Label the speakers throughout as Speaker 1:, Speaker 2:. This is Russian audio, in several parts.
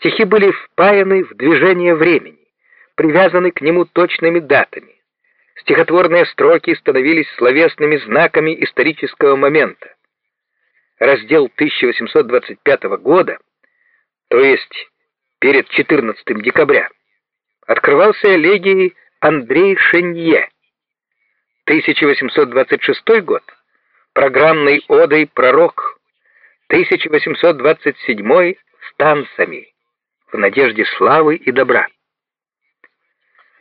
Speaker 1: Стихи были впаяны в движение времени, привязаны к нему точными датами. Стихотворные строки становились словесными знаками исторического момента. Раздел 1825 года, то есть перед 14 декабря, открывался элегией Андрей Шенье. 1826 год — программной одой «Пророк», 1827 — станцами, в надежде славы и добра.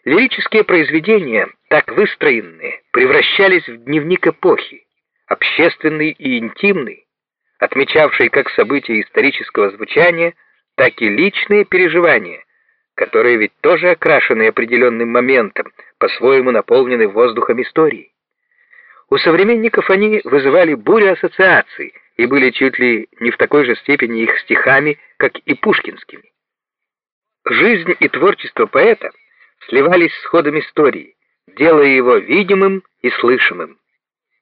Speaker 1: Лирические произведения, так выстроенные, превращались в дневник эпохи, общественный и интимный, отмечавший как события исторического звучания, так и личные переживания, которые ведь тоже окрашены определенным моментом, по-своему наполнены воздухом истории. У современников они вызывали бурю ассоциаций и были чуть ли не в такой же степени их стихами, как и пушкинскими. Жизнь и творчество поэта сливались с ходом истории, делая его видимым и слышимым.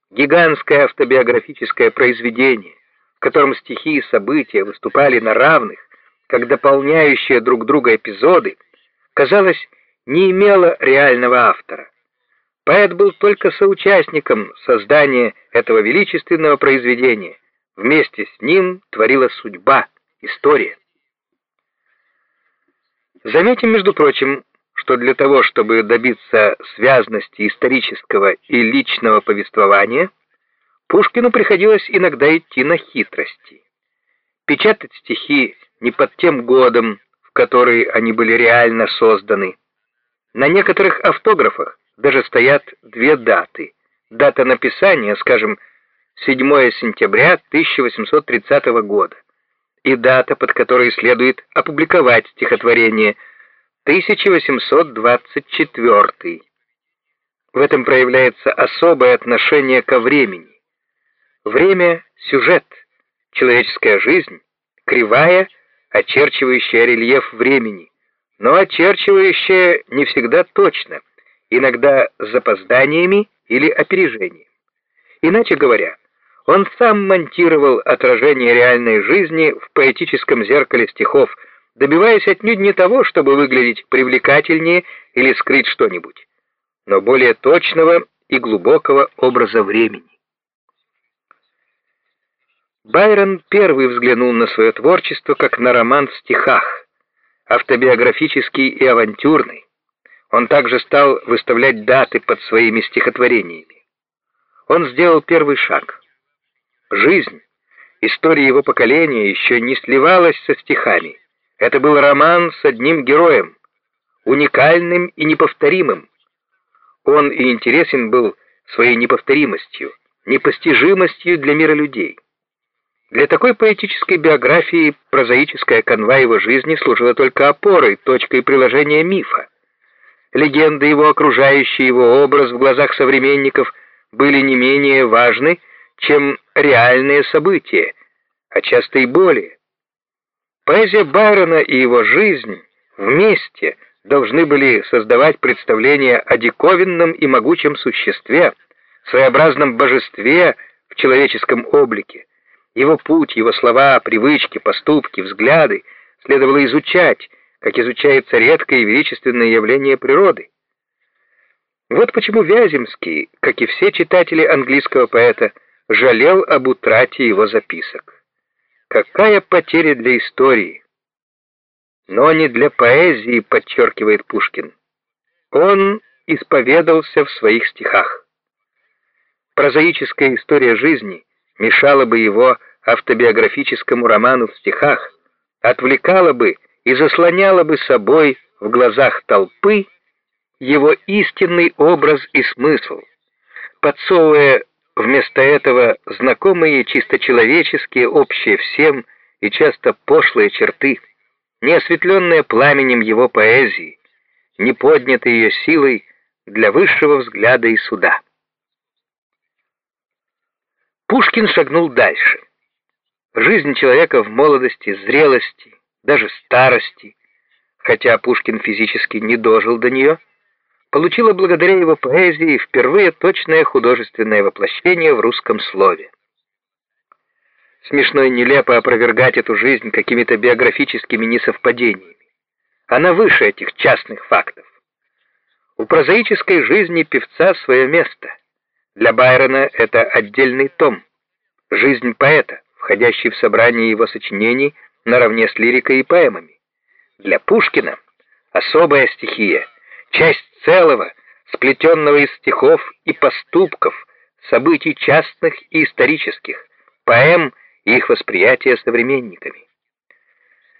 Speaker 1: Гигантское автобиографическое произведение, в котором стихи и события выступали на равных, как дополняющие друг друга эпизоды, казалось, не имело реального автора. Поэт был только соучастником создания этого величественного произведения. Вместе с ним творилась судьба, история. Заметим, между прочим, что для того, чтобы добиться связности исторического и личного повествования, Пушкину приходилось иногда идти на хитрости. Печатать стихи не под тем годом, в который они были реально созданы. На некоторых автографах даже стоят две даты. Дата написания, скажем, 7 сентября 1830 года, и дата, под которой следует опубликовать стихотворение 1824. В этом проявляется особое отношение ко времени. Время — сюжет, человеческая жизнь — кривая, очерчивающая рельеф времени, но очерчивающая не всегда точно, иногда с запозданиями или опережением. Иначе говоря, он сам монтировал отражение реальной жизни в поэтическом зеркале стихов, добиваясь отнюдь не того, чтобы выглядеть привлекательнее или скрыть что-нибудь, но более точного и глубокого образа времени. Байрон первый взглянул на свое творчество как на роман в стихах, автобиографический и авантюрный. Он также стал выставлять даты под своими стихотворениями. Он сделал первый шаг. Жизнь, история его поколения еще не сливалась со стихами. Это был роман с одним героем, уникальным и неповторимым. Он и интересен был своей неповторимостью, непостижимостью для мира людей. Для такой поэтической биографии прозаическая канва его жизни служила только опорой, точкой приложения мифа. Легенды его, окружающий его образ в глазах современников были не менее важны, чем реальные события, а часто и более. Поэзия Байрона и его жизнь вместе должны были создавать представление о диковинном и могучем существе, своеобразном божестве в человеческом облике, его путь, его слова, привычки, поступки, взгляды следовало изучать, как изучается редкое и величественное явление природы. Вот почему Вяземский, как и все читатели английского поэта, жалел об утрате его записок. Какая потеря для истории! Но не для поэзии, подчеркивает Пушкин. Он исповедался в своих стихах. Прозаическая история жизни мешала бы его автобиографическому роману в стихах, отвлекала бы и заслоняла бы собой в глазах толпы его истинный образ и смысл, подсовывая вместо этого знакомые чисто человеческие, общие всем и часто пошлые черты, не осветленные пламенем его поэзии, не поднятые ее силой для высшего взгляда и суда. Пушкин шагнул дальше. Жизнь человека в молодости, зрелости, даже старости, хотя Пушкин физически не дожил до нее, получила благодаря его поэзии впервые точное художественное воплощение в русском слове. Смешно и нелепо опровергать эту жизнь какими-то биографическими несовпадениями. Она выше этих частных фактов. У прозаической жизни певца свое место. Для Байрона это отдельный том. Жизнь поэта, входящий в собрание его сочинений наравне с лирикой и поэмами. Для Пушкина особая стихия, часть целого, сплетенного из стихов и поступков, событий частных и исторических, поэм и их восприятия современниками.